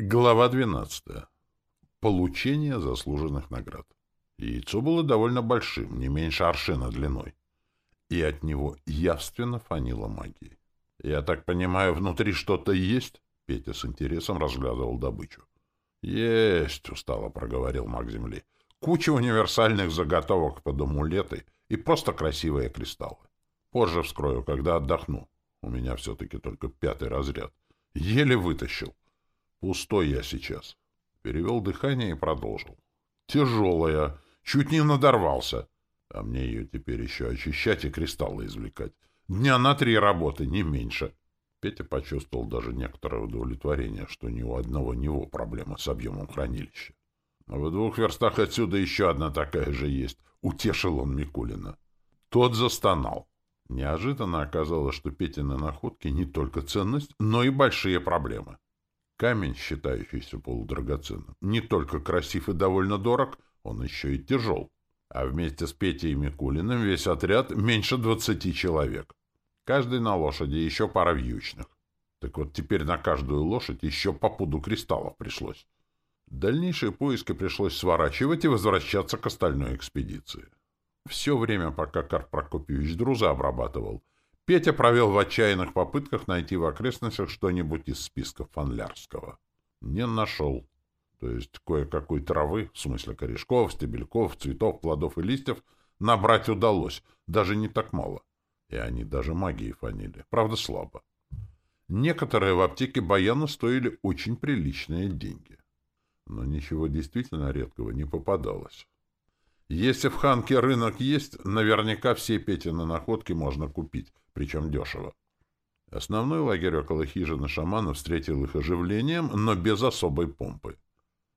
Глава 12. Получение заслуженных наград. Яйцо было довольно большим, не меньше аршина длиной, и от него явственно фанило магией. «Я так понимаю, внутри что-то есть?» Петя с интересом разглядывал добычу. «Есть», — устало проговорил маг Земли. «Куча универсальных заготовок под амулеты и просто красивые кристаллы. Позже вскрою, когда отдохну. У меня все-таки только пятый разряд. Еле вытащил. Пустой я сейчас. Перевел дыхание и продолжил. Тяжелая. Чуть не надорвался. А мне ее теперь еще очищать и кристаллы извлекать. Дня на три работы, не меньше. Петя почувствовал даже некоторое удовлетворение, что ни у одного него проблема с объемом хранилища. В двух верстах отсюда еще одна такая же есть. Утешил он Микулина. Тот застонал. Неожиданно оказалось, что Петины находки не только ценность, но и большие проблемы. Камень, считающийся полудрагоценным, не только красив и довольно дорог, он еще и тяжел. А вместе с Петей и Микулиным весь отряд меньше двадцати человек. Каждый на лошади, еще пара вьючных. Так вот теперь на каждую лошадь еще по пуду кристаллов пришлось. Дальнейшие поиски пришлось сворачивать и возвращаться к остальной экспедиции. Все время, пока Карп Прокопьевич Друза обрабатывал, Петя провел в отчаянных попытках найти в окрестностях что-нибудь из списка Фанлярского. Не нашел. То есть кое-какой травы, в смысле корешков, стебельков, цветов, плодов и листьев, набрать удалось, даже не так мало. И они даже магией фанили, правда слабо. Некоторые в аптеке Баяна стоили очень приличные деньги. Но ничего действительно редкого не попадалось. Если в Ханке рынок есть, наверняка все Петины находки можно купить, причем дешево. Основной лагерь около хижины шамана встретил их оживлением, но без особой помпы.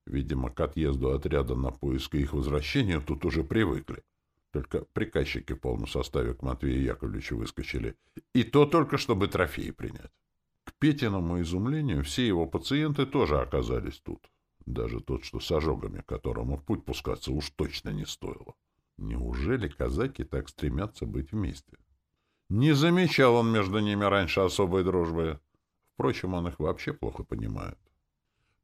Видимо, к отъезду отряда на поиск и их возвращению тут уже привыкли. Только приказчики в полном составе к Матвею Яковлевичу выскочили. И то только, чтобы трофеи принять. К Петиному изумлению все его пациенты тоже оказались тут. Даже тот, что с ожогами, которому в путь пускаться уж точно не стоило. Неужели казаки так стремятся быть вместе? Не замечал он между ними раньше особой дружбы. Впрочем, он их вообще плохо понимает.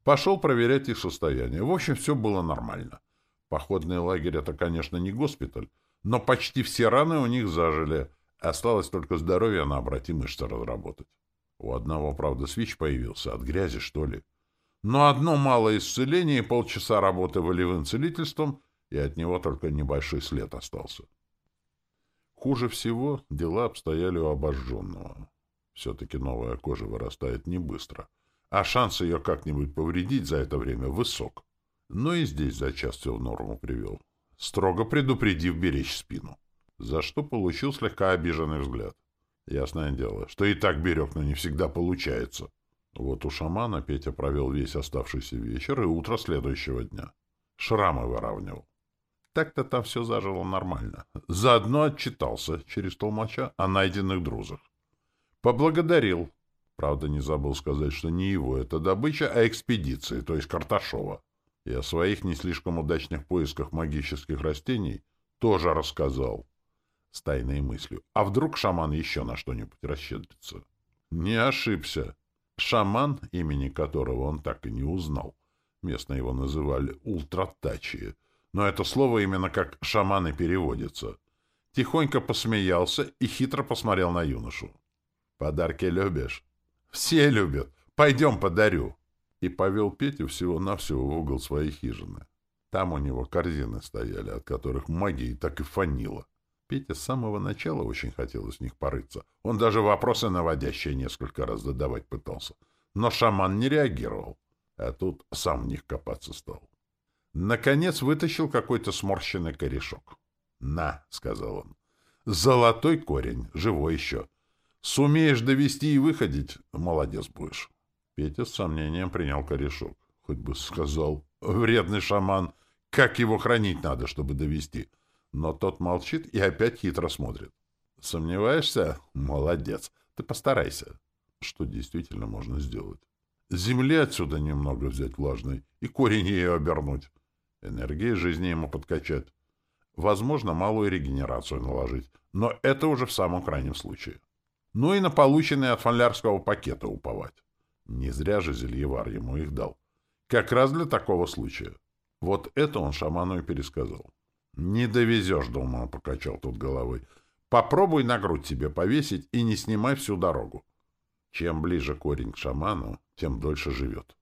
Пошел проверять их состояние. В общем, все было нормально. Походный лагерь — это, конечно, не госпиталь, но почти все раны у них зажили. Осталось только здоровье на обрати мышцы разработать. У одного, правда, свич появился. От грязи, что ли? Но одно малое исцеление и полчаса работы волевым целительством, и от него только небольшой след остался. Хуже всего дела обстояли у обожженного. Все-таки новая кожа вырастает не быстро, а шанс ее как-нибудь повредить за это время высок. Но и здесь за час все в норму привел, строго предупредив беречь спину, за что получил слегка обиженный взгляд. Ясное дело, что и так берег, но не всегда получается. Вот у шамана Петя провел весь оставшийся вечер и утро следующего дня. Шрамы выравнивал. Так-то там все зажило нормально. Заодно отчитался через толмача о найденных друзах. Поблагодарил. Правда, не забыл сказать, что не его это добыча, а экспедиции, то есть Карташова. И о своих не слишком удачных поисках магических растений тоже рассказал. С тайной мыслью. А вдруг шаман еще на что-нибудь расщедрится? Не ошибся. Шаман, имени которого он так и не узнал. Местно его называли Ультратачи. Но это слово именно как «шаман» и переводится. Тихонько посмеялся и хитро посмотрел на юношу. «Подарки любишь?» «Все любят. Пойдем подарю». И повел Петю всего-навсего в угол своей хижины. Там у него корзины стояли, от которых магии так и фанило. Петя с самого начала очень хотел из них порыться. Он даже вопросы наводящие несколько раз задавать пытался. Но шаман не реагировал. А тут сам в них копаться стал. Наконец вытащил какой-то сморщенный корешок. «На», — сказал он, — «золотой корень, живой еще. Сумеешь довести и выходить, молодец будешь». Петя с сомнением принял корешок. Хоть бы сказал, вредный шаман, как его хранить надо, чтобы довести. Но тот молчит и опять хитро смотрит. Сомневаешься? Молодец. Ты постарайся. Что действительно можно сделать? Земли отсюда немного взять влажной и корень ее обернуть. Энергии жизни ему подкачать. Возможно, малую регенерацию наложить. Но это уже в самом крайнем случае. Ну и на полученные от фанлярского пакета уповать. Не зря же Зельевар ему их дал. Как раз для такого случая. Вот это он шаману и пересказал. «Не довезешь, — думаю, — покачал тут головой. Попробуй на грудь себе повесить и не снимай всю дорогу. Чем ближе корень к шаману, тем дольше живет.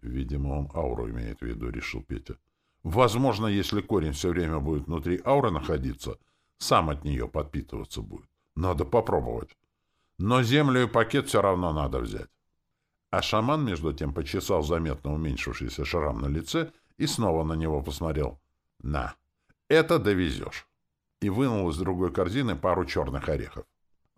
Видимо, он ауру имеет в виду, решил Петя. Возможно, если корень все время будет внутри ауры находиться, сам от нее подпитываться будет. Надо попробовать. Но землю и пакет все равно надо взять. А шаман, между тем, почесал заметно уменьшившийся шрам на лице и снова на него посмотрел. «На, это довезешь!» И вынул из другой корзины пару черных орехов.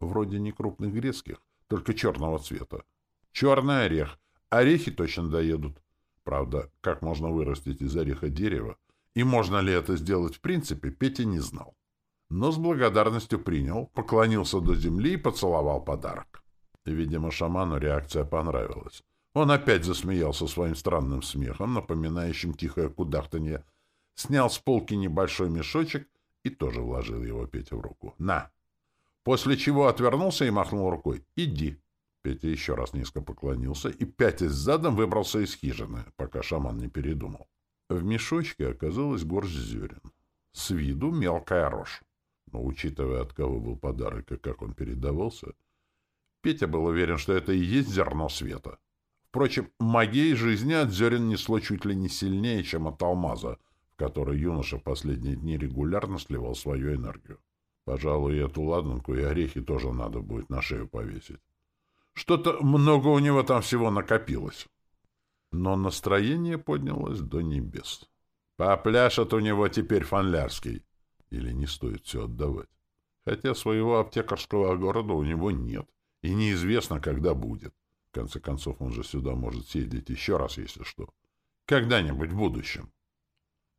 Вроде не крупных грецких, только черного цвета. Черный орех. Орехи точно доедут. Правда, как можно вырастить из ореха дерево, и можно ли это сделать в принципе, Петя не знал. Но с благодарностью принял, поклонился до земли и поцеловал подарок. Видимо, шаману реакция понравилась. Он опять засмеялся своим странным смехом, напоминающим тихое кудахтанье, снял с полки небольшой мешочек и тоже вложил его Пете в руку. «На!» После чего отвернулся и махнул рукой. «Иди!» Петя еще раз низко поклонился и, пятясь задом, выбрался из хижины, пока шаман не передумал. В мешочке оказалась горсть зерен. С виду мелкая рожь. Но, учитывая, от кого был подарок и как он передавался, Петя был уверен, что это и есть зерно света. Впрочем, магией жизни от зерен несло чуть ли не сильнее, чем от алмаза, в который юноша последние дни регулярно сливал свою энергию. Пожалуй, эту ладанку и орехи тоже надо будет на шею повесить. Что-то много у него там всего накопилось. Но настроение поднялось до небес. Попляшет у него теперь фанлярский. Или не стоит все отдавать. Хотя своего аптекарского города у него нет. И неизвестно, когда будет. В конце концов, он же сюда может съездить еще раз, если что. Когда-нибудь в будущем.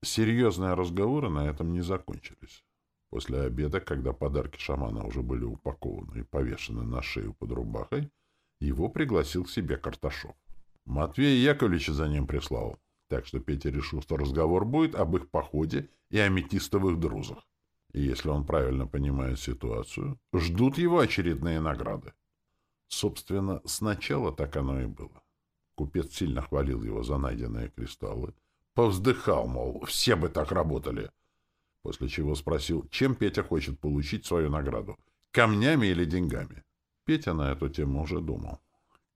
Серьезные разговоры на этом не закончились. После обеда, когда подарки шамана уже были упакованы и повешены на шею под рубахой, его пригласил к себе Карташов. Матвей Яковлевич за ним прислал, так что Петя решил, что разговор будет об их походе и аметистовых друзах. И если он правильно понимает ситуацию, ждут его очередные награды. Собственно, сначала так оно и было. Купец сильно хвалил его за найденные кристаллы, повздыхал, мол, все бы так работали. После чего спросил, чем Петя хочет получить свою награду, камнями или деньгами. Петя на эту тему уже думал.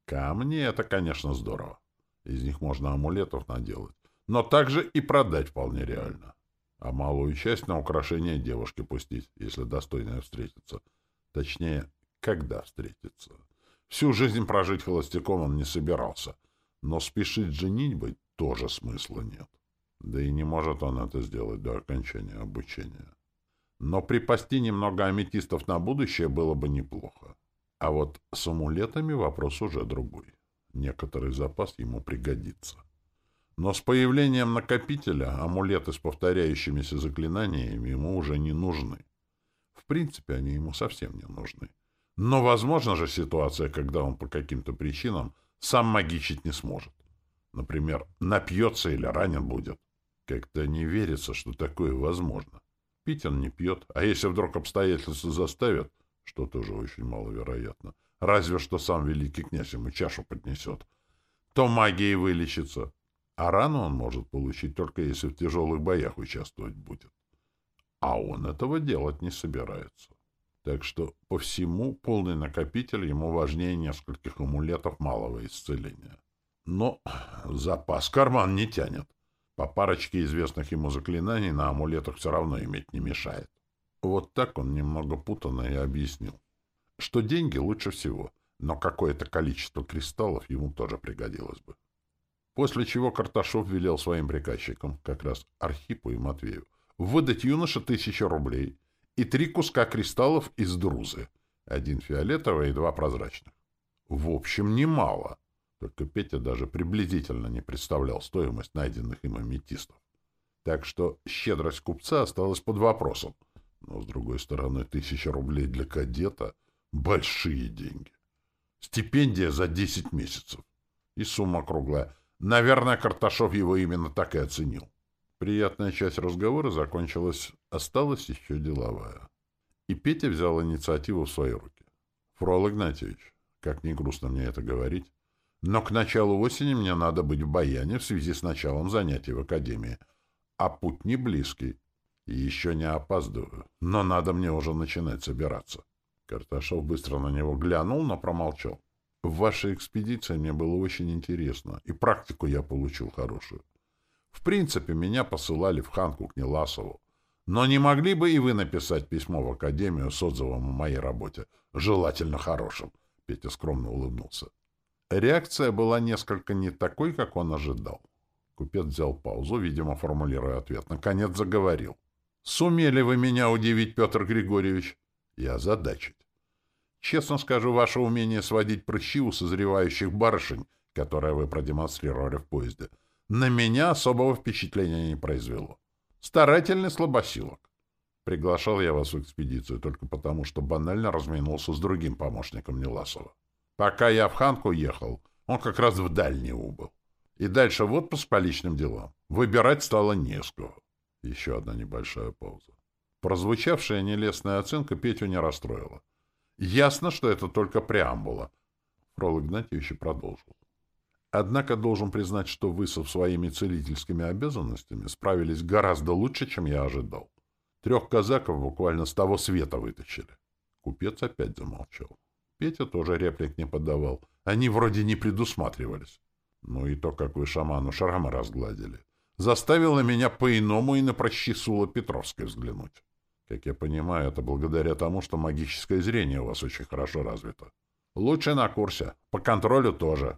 Камни — это, конечно, здорово. Из них можно амулетов наделать. Но также и продать вполне реально. А малую часть на украшение девушки пустить, если достойная встретится. Точнее, когда встретится. Всю жизнь прожить холостяком он не собирался. Но спешить женитьбой тоже смысла нет. Да и не может он это сделать до окончания обучения. Но припасти немного аметистов на будущее было бы неплохо. А вот с амулетами вопрос уже другой. Некоторый запас ему пригодится. Но с появлением накопителя амулеты с повторяющимися заклинаниями ему уже не нужны. В принципе, они ему совсем не нужны. Но возможна же ситуация, когда он по каким-то причинам сам магичить не сможет. Например, напьется или ранен будет. Как-то не верится, что такое возможно. Пить он не пьет, а если вдруг обстоятельства заставят, что тоже очень маловероятно. Разве что сам великий князь ему чашу поднесет. То магией вылечится. А рану он может получить только если в тяжелых боях участвовать будет. А он этого делать не собирается. Так что по всему полный накопитель ему важнее нескольких амулетов малого исцеления. Но запас карман не тянет. По парочке известных ему заклинаний на амулетах все равно иметь не мешает. Вот так он немного путанно и объяснил. Что деньги лучше всего, но какое-то количество кристаллов ему тоже пригодилось бы. После чего Карташов велел своим приказчикам, как раз Архипу и Матвею, выдать юноше тысячу рублей и три куска кристаллов из друзы, один фиолетовый и два прозрачных. В общем, немало. Только Петя даже приблизительно не представлял стоимость найденных им аметистов. Так что щедрость купца осталась под вопросом — но, с другой стороны, тысяча рублей для кадета — большие деньги. Стипендия за десять месяцев. И сумма круглая. Наверное, Карташов его именно так и оценил. Приятная часть разговора закончилась, осталась еще деловая. И Петя взял инициативу в свои руки. Фрол Игнатьевич, как не грустно мне это говорить, Но к началу осени мне надо быть в Баяне в связи с началом занятий в академии. А путь не близкий. Еще не опаздываю. Но надо мне уже начинать собираться. Карташов быстро на него глянул, но промолчал. В вашей экспедиции мне было очень интересно, и практику я получил хорошую. В принципе, меня посылали в Ханку к Неласову. Но не могли бы и вы написать письмо в Академию с отзывом о моей работе? Желательно хорошим. Петя скромно улыбнулся. Реакция была несколько не такой, как он ожидал. Купец взял паузу, видимо, формулируя ответ. Наконец заговорил. «Сумели вы меня удивить, Петр Григорьевич?» «Я задачить. Честно скажу, ваше умение сводить прыщи у созревающих барышень, которое вы продемонстрировали в поезде, на меня особого впечатления не произвело. Старательный слабосилок. Приглашал я вас в экспедицию только потому, что банально разминулся с другим помощником Неласова. Пока я в Ханку ехал, он как раз в дальний убыл. И дальше в отпуск по личным делам. Выбирать стало не с. Еще одна небольшая пауза. Прозвучавшая нелестная оценка Петю не расстроила. Ясно, что это только преамбула. Фрол Игнатьевич продолжил. Однако должен признать, что вы со своими целительскими обязанностями справились гораздо лучше, чем я ожидал. Трех казаков буквально с того света вытащили. Купец опять замолчал. Петя тоже реплик не подавал. Они вроде не предусматривались. Ну и то, как вы шаману шрамы разгладили, заставило меня по-иному и на прощи Сула Петровской взглянуть. Как я понимаю, это благодаря тому, что магическое зрение у вас очень хорошо развито. Лучше на курсе. По контролю тоже.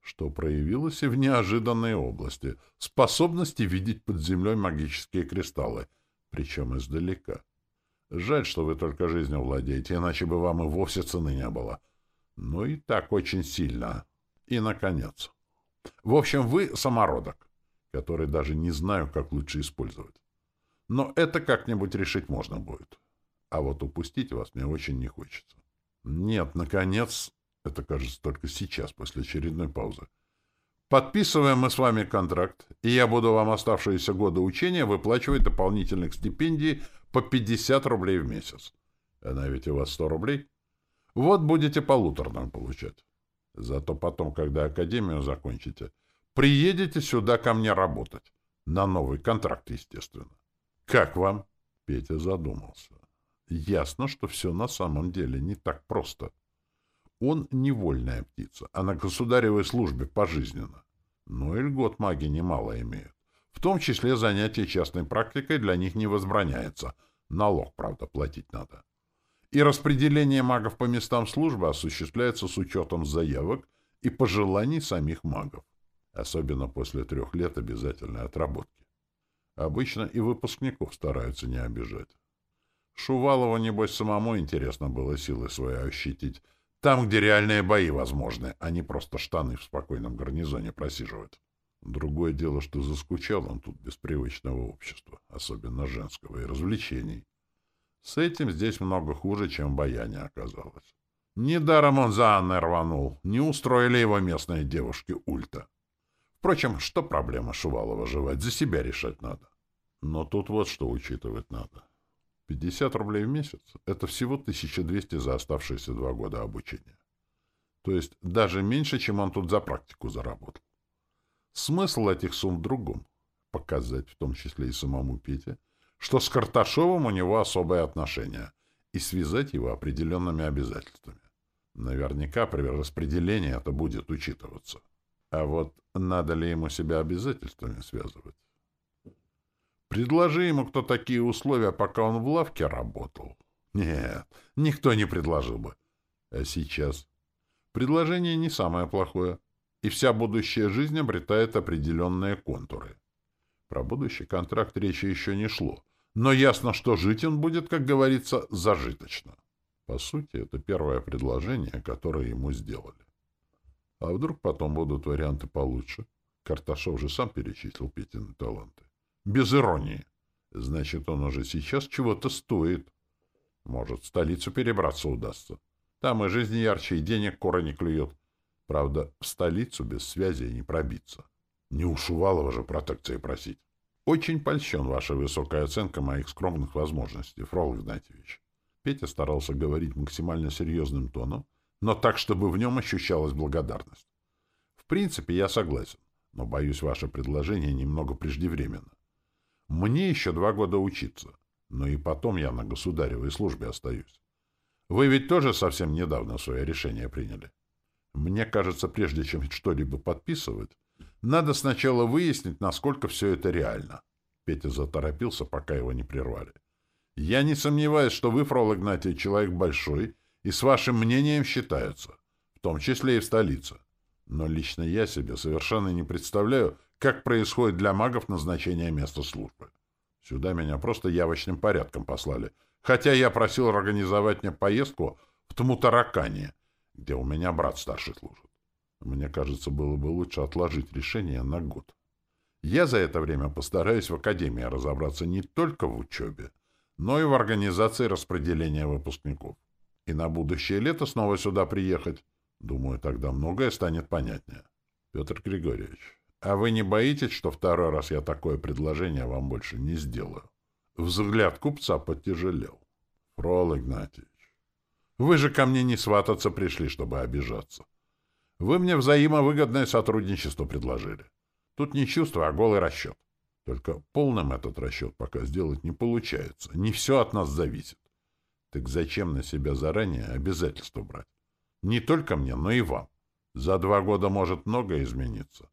Что проявилось и в неожиданной области. Способности видеть под землей магические кристаллы. Причем издалека. Жаль, что вы только жизнью владеете, иначе бы вам и вовсе цены не было. Ну и так очень сильно. И, наконец. В общем, вы самородок, который даже не знаю, как лучше использовать. Но это как-нибудь решить можно будет. А вот упустить вас мне очень не хочется. Нет, наконец, это кажется только сейчас, после очередной паузы. Подписываем мы с вами контракт, и я буду вам оставшиеся годы учения выплачивать дополнительных стипендий по 50 рублей в месяц. Она ведь у вас 100 рублей. Вот будете полуторным получать. Зато потом, когда академию закончите, приедете сюда ко мне работать. На новый контракт, естественно. Как вам? Петя задумался. Ясно, что все на самом деле не так просто. Он невольная птица, а на государевой службе пожизненно. Но и льгот маги немало имеют. В том числе занятие частной практикой для них не возбраняется. Налог, правда, платить надо. И распределение магов по местам службы осуществляется с учетом заявок и пожеланий самих магов. Особенно после трех лет обязательной отработки. Обычно и выпускников стараются не обижать. Шувалову, небось, самому интересно было силы свои ощутить. Там, где реальные бои возможны, а не просто штаны в спокойном гарнизоне просиживать. Другое дело, что заскучал он тут без привычного общества, особенно женского, и развлечений. С этим здесь много хуже, чем в Баяне оказалось. Недаром он за Анной рванул, не устроили его местные девушки ульта. Впрочем, что проблема Шувалова жевать, за себя решать надо. Но тут вот что учитывать надо. 50 рублей в месяц — это всего 1200 за оставшиеся два года обучения. То есть даже меньше, чем он тут за практику заработал. Смысл этих сумм в другом — показать, в том числе и самому Пете, что с Карташовым у него особое отношение, и связать его определенными обязательствами. Наверняка при распределении это будет учитываться. А вот надо ли ему себя обязательствами связывать? Предложи ему кто такие условия, пока он в лавке работал. Нет, никто не предложил бы. А сейчас? Предложение не самое плохое и вся будущая жизнь обретает определенные контуры. Про будущий контракт речи еще не шло, но ясно, что жить он будет, как говорится, зажиточно. По сути, это первое предложение, которое ему сделали. А вдруг потом будут варианты получше? Карташов же сам перечислил Петины таланты. Без иронии. Значит, он уже сейчас чего-то стоит. Может, в столицу перебраться удастся. Там и жизнь ярче, и денег кора не клюет. Правда, в столицу без связи не пробиться. Не у Шувалова же протекции просить. Очень польщен ваша высокая оценка моих скромных возможностей, Фрол Игнатьевич. Петя старался говорить максимально серьезным тоном, но так, чтобы в нем ощущалась благодарность. В принципе, я согласен, но, боюсь, ваше предложение немного преждевременно. Мне еще два года учиться, но и потом я на государевой службе остаюсь. Вы ведь тоже совсем недавно свое решение приняли. Мне кажется, прежде чем что-либо подписывать, надо сначала выяснить, насколько все это реально. Петя заторопился, пока его не прервали. Я не сомневаюсь, что вы, Фрол Игнатий, человек большой и с вашим мнением считаются, в том числе и в столице. Но лично я себе совершенно не представляю, как происходит для магов назначение места службы. Сюда меня просто явочным порядком послали, хотя я просил организовать мне поездку в Тмутаракане, где у меня брат старший служит. Мне кажется, было бы лучше отложить решение на год. Я за это время постараюсь в академии разобраться не только в учебе, но и в организации распределения выпускников. И на будущее лето снова сюда приехать. Думаю, тогда многое станет понятнее. Петр Григорьевич, а вы не боитесь, что второй раз я такое предложение вам больше не сделаю? Взгляд купца потяжелел. Фрол Игнатьевич, вы же ко мне не свататься пришли, чтобы обижаться. Вы мне взаимовыгодное сотрудничество предложили. Тут не чувство, а голый расчет. Только полным этот расчет пока сделать не получается. Не все от нас зависит. Так зачем на себя заранее обязательства брать? Не только мне, но и вам. За два года может многое измениться.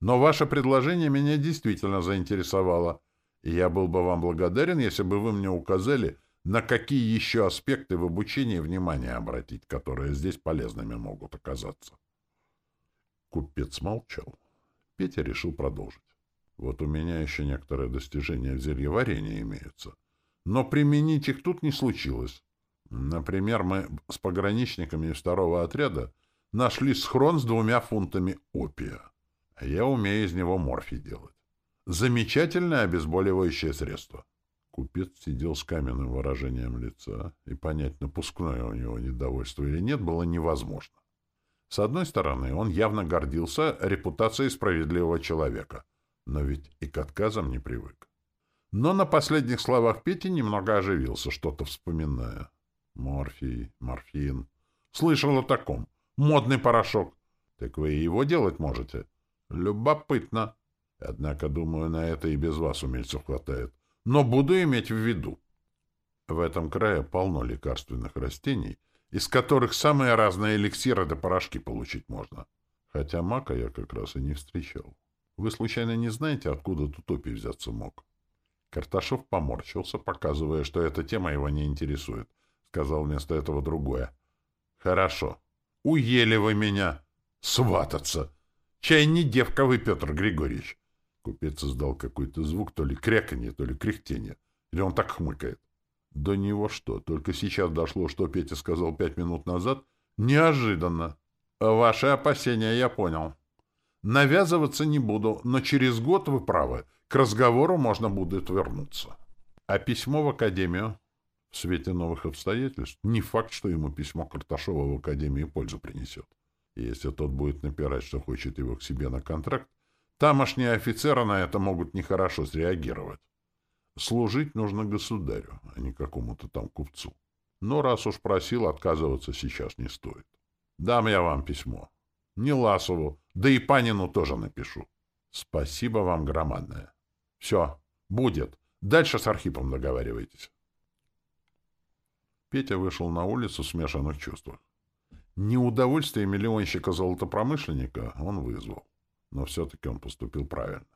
Но ваше предложение меня действительно заинтересовало, и я был бы вам благодарен, если бы вы мне указали, на какие еще аспекты в обучении внимание обратить, которые здесь полезными могут оказаться. Купец молчал. Петя решил продолжить. Вот у меня еще некоторые достижения в зельеварении имеются. Но применить их тут не случилось. Например, мы с пограничниками из второго отряда нашли схрон с двумя фунтами опия. Я умею из него морфий делать. Замечательное обезболивающее средство. Купец сидел с каменным выражением лица, и понять, напускное у него недовольство или нет, было невозможно. С одной стороны, он явно гордился репутацией справедливого человека, но ведь и к отказам не привык. Но на последних словах Пети немного оживился, что-то вспоминая. Морфий, морфин. Слышал о таком. Модный порошок. Так вы и его делать можете. Любопытно. Однако, думаю, на это и без вас умельцев хватает. Но буду иметь в виду. В этом крае полно лекарственных растений, из которых самые разные эликсиры да порошки получить можно. Хотя мака я как раз и не встречал. Вы случайно не знаете, откуда тут опий взяться мог? Карташов поморщился, показывая, что эта тема его не интересует. Сказал вместо этого другое. Хорошо. Уели вы меня. Свататься. Чай не девка вы, Петр Григорьевич. Купец издал какой-то звук, то ли кряканье, то ли кряхтение. Или он так хмыкает. До него что? Только сейчас дошло, что Петя сказал пять минут назад? Неожиданно. Ваши опасения я понял. Навязываться не буду, но через год вы правы. К разговору можно будет вернуться. А письмо в академию? В свете новых обстоятельств не факт, что ему письмо Карташова в академии пользу принесет. Если тот будет напирать, что хочет его к себе на контракт, тамошние офицеры на это могут нехорошо среагировать. Служить нужно государю, а не какому-то там купцу. Но раз уж просил, отказываться сейчас не стоит. Дам я вам письмо. Не Ласову, да и Панину тоже напишу. Спасибо вам громадное. Все, будет. Дальше с Архипом договаривайтесь. Петя вышел на улицу в смешанных чувствах. Неудовольствие миллионщика-золотопромышленника он вызвал. Но все-таки он поступил правильно.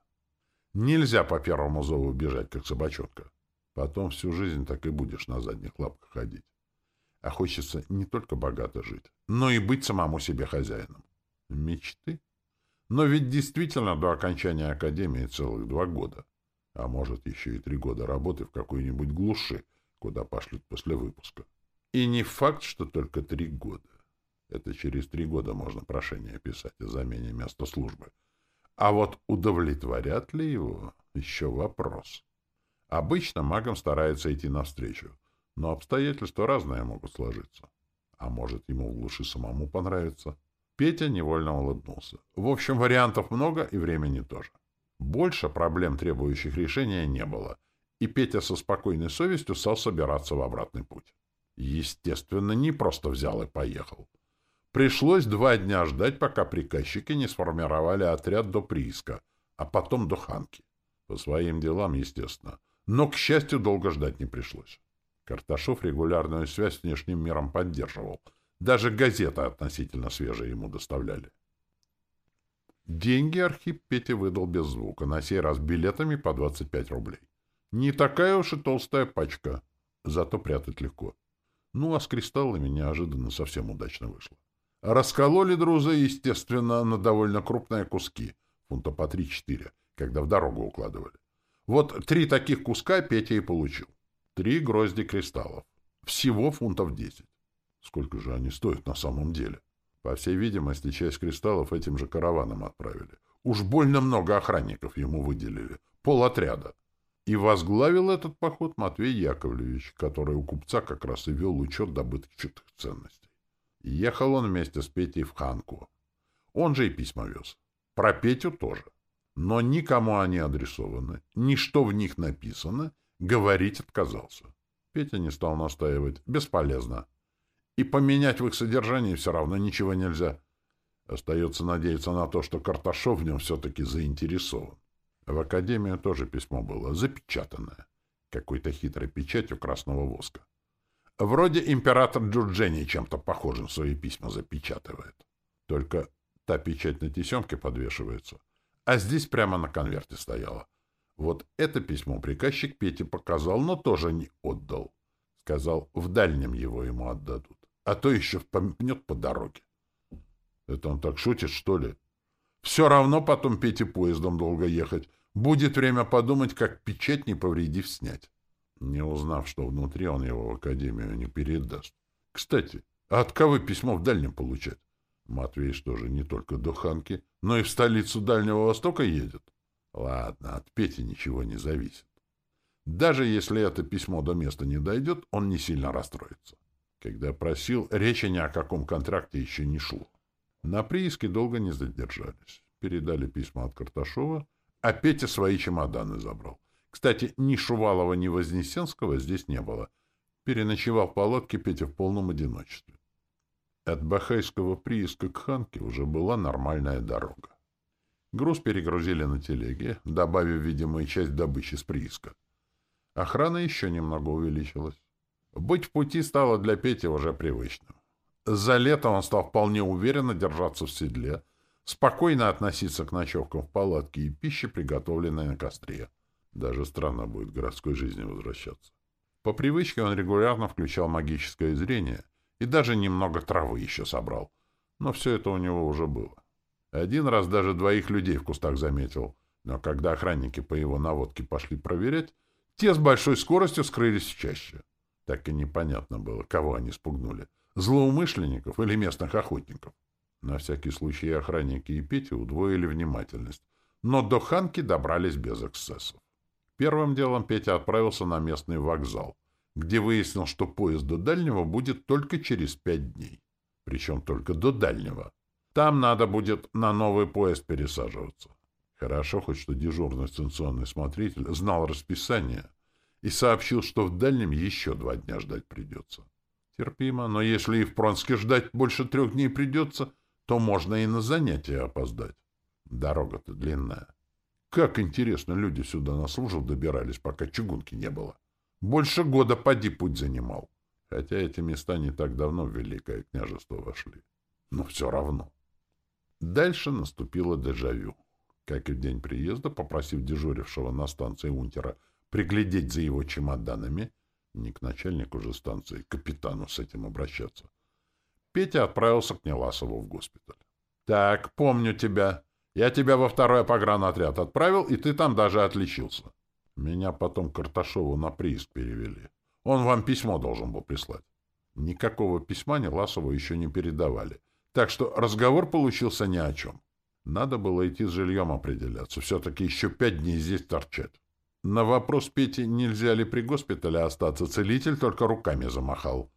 Нельзя по первому зову бежать, как собачонка. Потом всю жизнь так и будешь на задних лапках ходить. А хочется не только богато жить, но и быть самому себе хозяином. Мечты? Но ведь действительно до окончания академии целых два года. А может, еще и три года работы в какой-нибудь глуши, куда пошлют после выпуска. И не факт, что только три года. Это через три года можно прошение писать о замене места службы. А вот удовлетворят ли его, еще вопрос. Обычно магам стараются идти навстречу, но обстоятельства разные могут сложиться. А может, ему в глуши самому понравится. Петя невольно улыбнулся. В общем, вариантов много и времени тоже. Больше проблем, требующих решения, не было, и Петя со спокойной совестью стал собираться в обратный путь. Естественно, не просто взял и поехал. Пришлось два дня ждать, пока приказчики не сформировали отряд до прииска, а потом до Ханки. По своим делам, естественно. Но, к счастью, долго ждать не пришлось. Карташов регулярную связь с внешним миром поддерживал. Даже газеты относительно свежие ему доставляли. Деньги Архип Пете выдал без звука, на сей раз билетами по 25 рублей. Не такая уж и толстая пачка, зато прятать легко. Ну, а с кристаллами неожиданно совсем удачно вышло. Раскололи друзы, естественно, на довольно крупные куски, фунта по 3-4, когда в дорогу укладывали. Вот три таких куска Петя и получил. Три грозди кристаллов. Всего фунтов 10. Сколько же они стоят на самом деле? По всей видимости, часть кристаллов этим же караваном отправили. Уж больно много охранников ему выделили. Пол отряда. И возглавил этот поход Матвей Яковлевич, который у купца как раз и вел учет добытых ценностей. Ехал он вместе с Петей в Ханку. Он же и письма вез. Про Петю тоже. Но никому они адресованы, ни что в них написано, говорить отказался. Петя не стал настаивать. Бесполезно. И поменять в их содержании все равно ничего нельзя. Остается надеяться на то, что Карташов в нем все-таки заинтересован. В академию тоже письмо было, запечатанное. Какой-то хитрой печатью красного воска. Вроде император Джурджени чем-то похожим свои письма запечатывает. Только та печать на тесемке подвешивается, а здесь прямо на конверте стояла. Вот это письмо приказчик Пете показал, но тоже не отдал. Сказал, в дальнем его ему отдадут, а то еще помнет по дороге. Это он так шутит, что ли? Все равно потом Пете поездом долго ехать. Будет время подумать, как печать, не повредив, снять. Не узнав, что внутри, он его в академию не передаст. Кстати, а от кого письмо в Дальнем получать? Матвей что же не только до Ханки, но и в столицу Дальнего Востока едет? Ладно, от Пети ничего не зависит. Даже если это письмо до места не дойдет, он не сильно расстроится. Когда просил, речи ни о каком контракте еще не шло. На прииске долго не задержались. Передали письма от Карташова, а Петя свои чемоданы забрал. Кстати, ни Шувалова, ни Вознесенского здесь не было. Переночевал в палатке Петя в полном одиночестве. От Бахайского прииска к Ханке уже была нормальная дорога. Груз перегрузили на телеге, добавив видимую часть добычи с прииска. Охрана еще немного увеличилась. Быть в пути стало для Пети уже привычным. За лето он стал вполне уверенно держаться в седле, спокойно относиться к ночевкам в палатке и пище, приготовленной на костре. Даже странно будет к городской жизни возвращаться. По привычке он регулярно включал магическое зрение и даже немного травы еще собрал. Но все это у него уже было. Один раз даже двоих людей в кустах заметил, но когда охранники по его наводке пошли проверять, те с большой скоростью скрылись в чаще. Так и непонятно было, кого они спугнули — злоумышленников или местных охотников. На всякий случай охранники и Петя удвоили внимательность, но до Ханки добрались без эксцессов. Первым делом Петя отправился на местный вокзал, где выяснил, что поезд до Дальнего будет только через пять дней. Причем только до Дальнего. Там надо будет на новый поезд пересаживаться. Хорошо хоть, что дежурный станционный смотритель знал расписание и сообщил, что в Дальнем еще два дня ждать придется. Терпимо, но если и в Пронске ждать больше трех дней придется, то можно и на занятия опоздать. Дорога-то длинная. Как интересно, люди сюда на службу добирались, пока чугунки не было. Больше года поди путь занимал. Хотя эти места не так давно в Великое княжество вошли. Но все равно. Дальше наступило дежавю. Как и в день приезда, попросив дежурившего на станции Унтера приглядеть за его чемоданами, не к начальнику же станции, к капитану с этим обращаться, Петя отправился к Неласову в госпиталь. — Так, помню тебя. Я тебя во второй погранотряд отправил, и ты там даже отличился. Меня потом Карташову на прииск перевели. Он вам письмо должен был прислать. Никакого письма Неласову еще не передавали. Так что разговор получился ни о чем. Надо было идти с жильем определяться. Все-таки еще пять дней здесь торчать. На вопрос Пети, нельзя ли при госпитале остаться, целитель только руками замахал.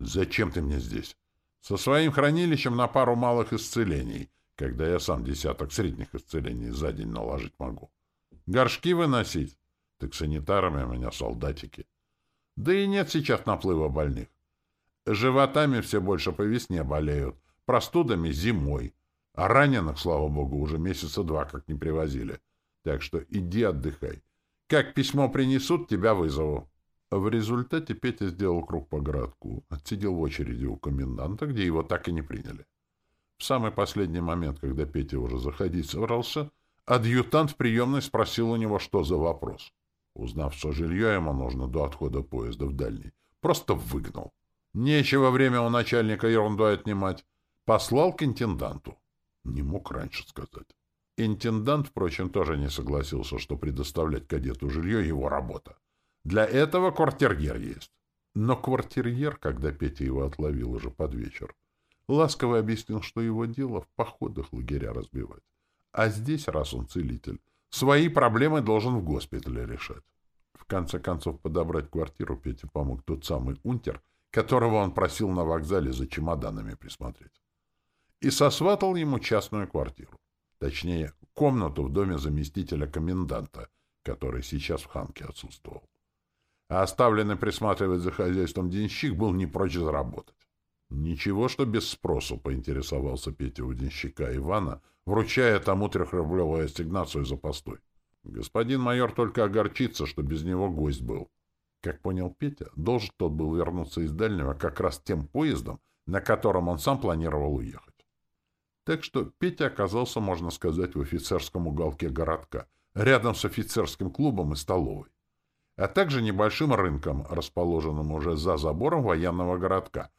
«Зачем ты мне здесь?» «Со своим хранилищем на пару малых исцелений когда я сам десяток средних исцелений за день наложить могу. Горшки выносить? Так санитарами у меня солдатики. Да и нет сейчас наплыва больных. Животами все больше по весне болеют, простудами зимой, а раненых, слава богу, уже месяца два как не привозили. Так что иди отдыхай. Как письмо принесут, тебя вызову. В результате Петя сделал круг по городку, отсидел в очереди у коменданта, где его так и не приняли. В самый последний момент, когда Петя уже заходить собрался, адъютант в приемной спросил у него, что за вопрос. Узнав, что жилье ему нужно до отхода поезда в дальний, просто выгнал. Нечего время у начальника ерунду отнимать. Послал к интенданту. Не мог раньше сказать. Интендант, впрочем, тоже не согласился, что предоставлять кадету жилье — его работа. Для этого квартирьер есть. Но квартирьер, когда Петя его отловил уже под вечер, ласково объяснил, что его дело в походах лагеря разбивать. А здесь, раз он целитель, свои проблемы должен в госпитале решать. В конце концов, подобрать квартиру Пете помог тот самый унтер, которого он просил на вокзале за чемоданами присмотреть. И сосватал ему частную квартиру. Точнее, комнату в доме заместителя коменданта, который сейчас в Ханке отсутствовал. А оставленный присматривать за хозяйством денщик был не прочь заработать. Ничего, что без спросу, поинтересовался Петя у денщика Ивана, вручая тому трехрублевую ассигнацию за постой. Господин майор только огорчится, что без него гость был. Как понял Петя, должен тот был вернуться из дальнего как раз тем поездом, на котором он сам планировал уехать. Так что Петя оказался, можно сказать, в офицерском уголке городка, рядом с офицерским клубом и столовой, а также небольшим рынком, расположенным уже за забором военного городка,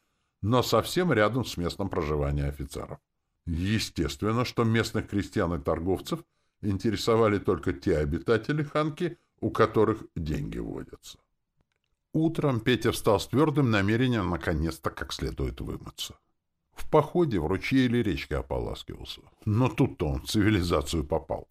но совсем рядом с местом проживания офицеров. Естественно, что местных крестьян и торговцев интересовали только те обитатели Ханки, у которых деньги водятся. Утром Петя встал с твердым намерением наконец-то как следует вымыться. В походе в ручье или речке ополаскивался. Но тут-то он в цивилизацию попал.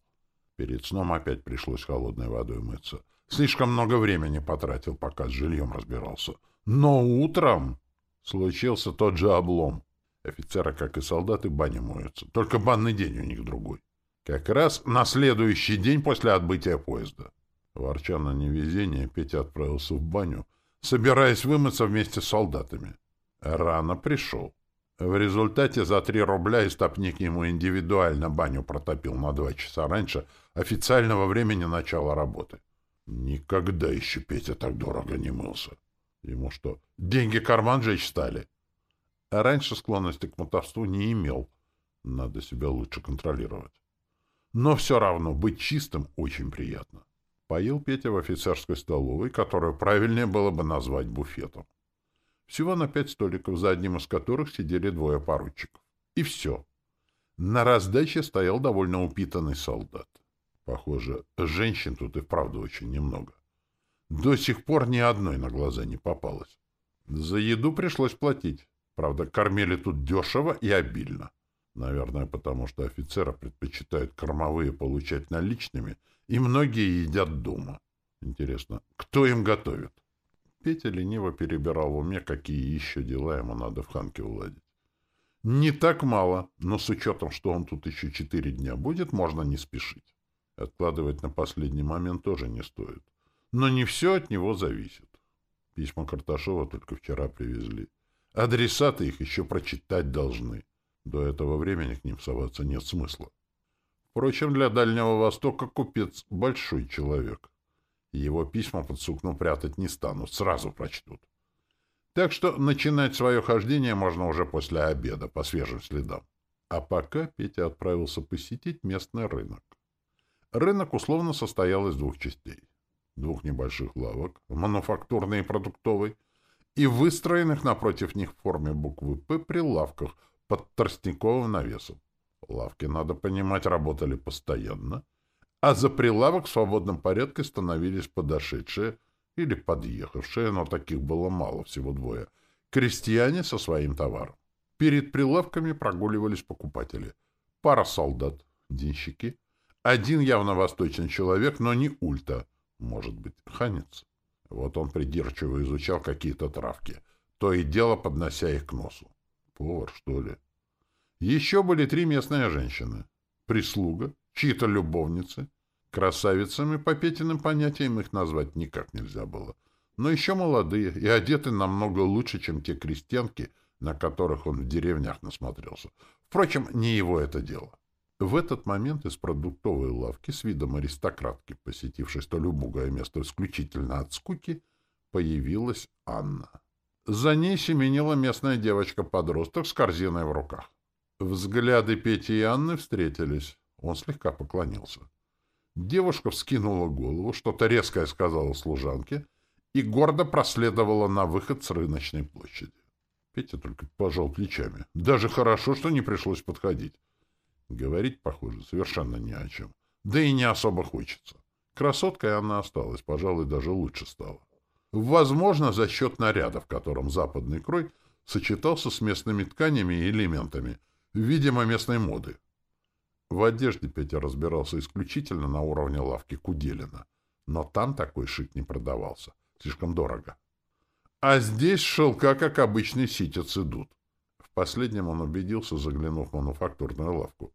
Перед сном опять пришлось холодной водой мыться. Слишком много времени потратил, пока с жильем разбирался. Но утром случился тот же облом. Офицеры, как и солдаты, бани моются. Только банный день у них другой. Как раз на следующий день после отбытия поезда. Ворча на невезение, Петя отправился в баню, собираясь вымыться вместе с солдатами. Рано пришел. В результате за три рубля истопник ему индивидуально баню протопил на два часа раньше официального времени начала работы. Никогда еще Петя так дорого не мылся. Ему что, деньги карман жечь стали? А раньше склонности к мотовству не имел. Надо себя лучше контролировать. Но все равно быть чистым очень приятно. Поел Петя в офицерской столовой, которую правильнее было бы назвать буфетом. Всего на пять столиков, за одним из которых сидели двое поручиков. И все. На раздаче стоял довольно упитанный солдат. Похоже, женщин тут и вправду очень немного. До сих пор ни одной на глаза не попалось. За еду пришлось платить. Правда, кормили тут дешево и обильно. Наверное, потому что офицеры предпочитают кормовые получать наличными, и многие едят дома. Интересно, кто им готовит? Петя лениво перебирал в уме, какие еще дела ему надо в Ханке уладить. Не так мало, но с учетом, что он тут еще четыре дня будет, можно не спешить. Откладывать на последний момент тоже не стоит. Но не все от него зависит. Письма Карташова только вчера привезли. Адресаты их еще прочитать должны. До этого времени к ним соваться нет смысла. Впрочем, для Дальнего Востока купец — большой человек. Его письма под сукно прятать не станут, сразу прочтут. Так что начинать свое хождение можно уже после обеда, по свежим следам. А пока Петя отправился посетить местный рынок. Рынок условно состоял из двух частей. Двух небольших лавок, мануфактурной и продуктовой, и выстроенных напротив них в форме буквы «П» прилавках под тростниковым навесом. Лавки, надо понимать, работали постоянно — а за прилавок в свободном порядке становились подошедшие или подъехавшие, но таких было мало, всего двое, крестьяне со своим товаром. Перед прилавками прогуливались покупатели. Пара солдат, денщики, один явно восточный человек, но не ульта, может быть, ханец. Вот он придирчиво изучал какие-то травки, то и дело поднося их к носу. Повар, что ли? Еще были три местные женщины. Прислуга, чьи-то любовницы, Красавицами по Петиным понятиям их назвать никак нельзя было. Но еще молодые и одеты намного лучше, чем те крестьянки, на которых он в деревнях насмотрелся. Впрочем, не его это дело. В этот момент из продуктовой лавки с видом аристократки, посетившей столь убогое место исключительно от скуки, появилась Анна. За ней семенила местная девочка-подросток с корзиной в руках. Взгляды Пети и Анны встретились. Он слегка поклонился. Девушка вскинула голову, что-то резкое сказала служанке и гордо проследовала на выход с рыночной площади. Петя только пожал плечами. Даже хорошо, что не пришлось подходить. Говорить, похоже, совершенно ни о чем. Да и не особо хочется. Красоткой она осталась, пожалуй, даже лучше стала. Возможно, за счет наряда, в котором западный крой сочетался с местными тканями и элементами, видимо, местной моды. В одежде Петя разбирался исключительно на уровне лавки Куделина, но там такой шик не продавался. Слишком дорого. А здесь шелка, как обычный ситец, идут. В последнем он убедился, заглянув в мануфактурную лавку.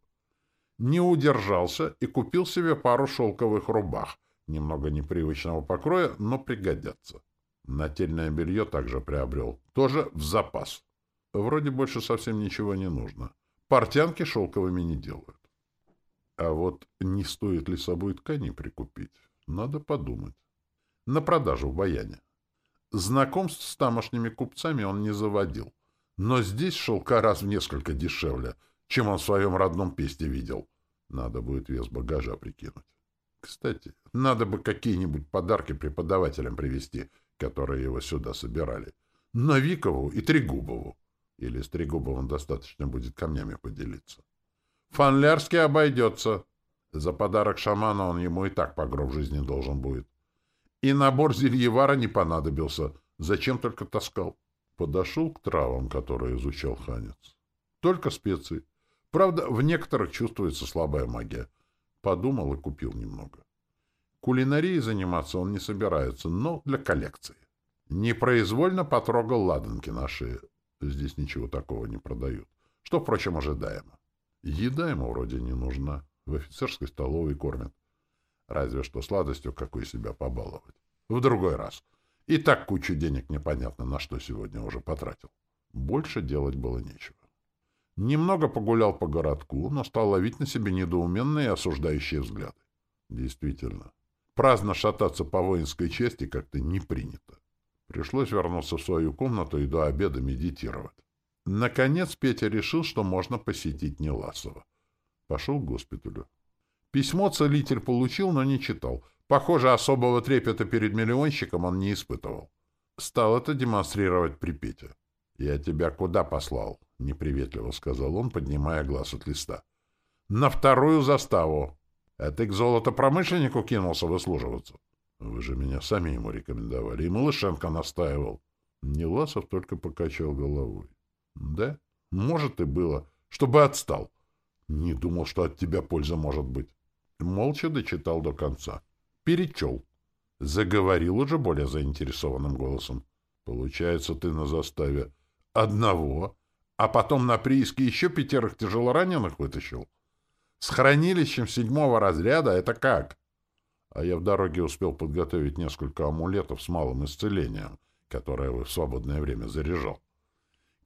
Не удержался и купил себе пару шелковых рубах, немного непривычного покроя, но пригодятся. Нательное белье также приобрел, тоже в запас. Вроде больше совсем ничего не нужно. Портянки шелковыми не делают. А вот не стоит ли собой ткани прикупить? Надо подумать. На продажу в Баяне. Знакомств с тамошними купцами он не заводил. Но здесь шелка раз в несколько дешевле, чем он в своем родном песте видел. Надо будет вес багажа прикинуть. Кстати, надо бы какие-нибудь подарки преподавателям привезти, которые его сюда собирали. Новикову и Трегубову. Или с Трегубовым достаточно будет камнями поделиться. Фанлярский обойдется. За подарок шамана он ему и так по гроб жизни должен будет. И набор зельевара не понадобился. Зачем только таскал? Подошел к травам, которые изучал ханец. Только специи. Правда, в некоторых чувствуется слабая магия. Подумал и купил немного. Кулинарией заниматься он не собирается, но для коллекции. Непроизвольно потрогал ладанки на шее. Здесь ничего такого не продают. Что, впрочем, ожидаемо. Еда ему вроде не нужна. В офицерской столовой кормят. Разве что сладостью какой себя побаловать. В другой раз. И так кучу денег непонятно на что сегодня уже потратил. Больше делать было нечего. Немного погулял по городку, но стал ловить на себе недоуменные и осуждающие взгляды. Действительно, праздно шататься по воинской части как-то не принято. Пришлось вернуться в свою комнату и до обеда медитировать. Наконец Петя решил, что можно посетить Неласова. Пошел к госпиталю. Письмо целитель получил, но не читал. Похоже, особого трепета перед миллионщиком он не испытывал. Стал это демонстрировать при Пете. «Я тебя куда послал?» — неприветливо сказал он, поднимая глаз от листа. «На вторую заставу. А ты к золотопромышленнику кинулся выслуживаться?» «Вы же меня сами ему рекомендовали, и Малышенко настаивал». Неласов только покачал головой. Да? Может и было. Чтобы отстал. Не думал, что от тебя польза может быть. Молча дочитал до конца. Перечел. Заговорил уже более заинтересованным голосом. Получается, ты на заставе одного, а потом на прииске еще пятерых тяжелораненых вытащил? С хранилищем седьмого разряда это как? А я в дороге успел подготовить несколько амулетов с малым исцелением, которые вы в свободное время заряжал.